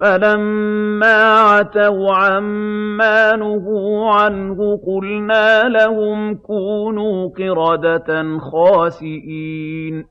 فَلَمَّا عَتَوْا عَمَّا نُهُوا عَنْهُ قُلْنَا لَهُمْ كُونُوا قِرَدَةً خَاسِئِينَ